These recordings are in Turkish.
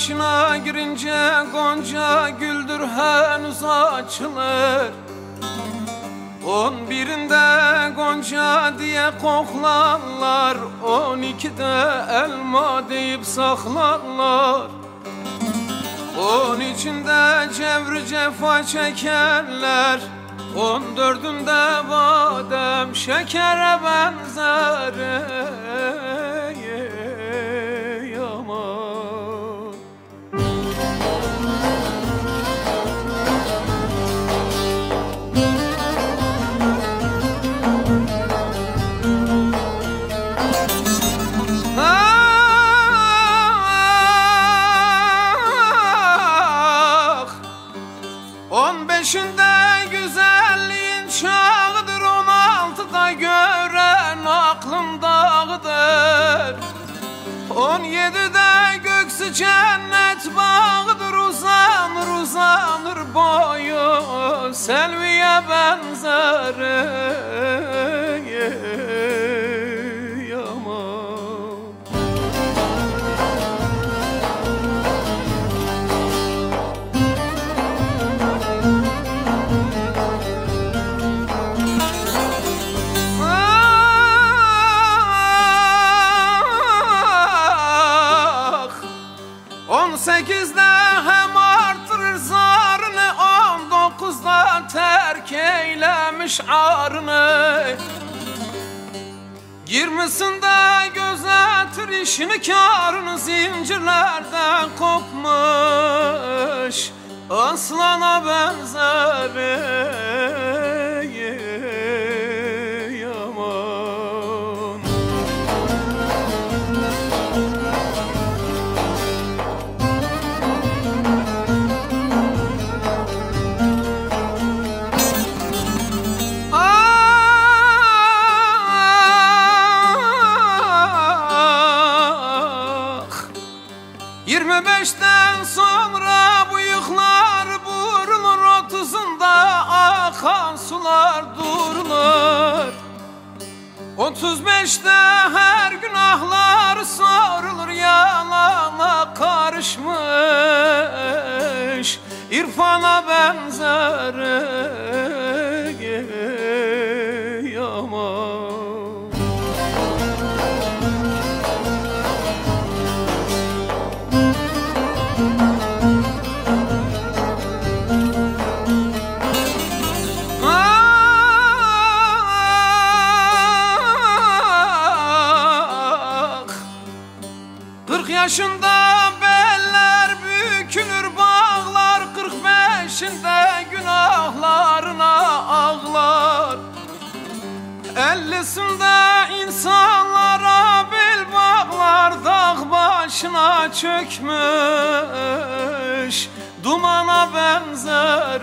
başına girince gonca güldür henüz açılır. On birinde gonca diye koklarlar On ikide elma deyip saklarlar. On içinde cevri cefa çekerler On dördünde badem şekere benzerim On yedide göksü cennet bağıdır Uzanır uzanır boyu. Selviye benzer sekizde hem artırır zarını On dokuzda terk eylemiş arını. Yirmisinde gözetir işini karını Zincirlerden kopmuş. Aslana benzer akan sular durulur. Otuz beşte her günahlar sorulur Yalana karışmış. İrfana benzer yaşında beller bükülür bağlar Kırk beşinde günahlarına ağlar. Ellisinde insanlara bel bağlar Dağ başına çökmüş Dumana benzer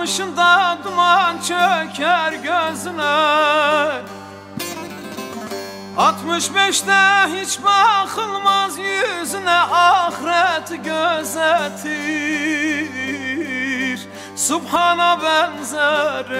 Altmışında duman çöker gözüne. Altmış beşte hiç bakılmaz yüzüne Ahiret gözetir. Subhana benzer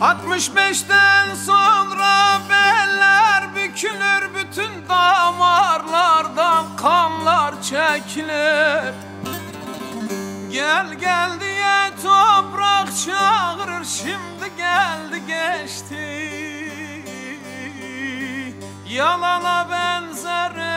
65'ten sonra beller bükülür bütün damarlardan kanlar çekilir. Gel gel diye toprak çağırır şimdi geldi geçti. Yalana benzerim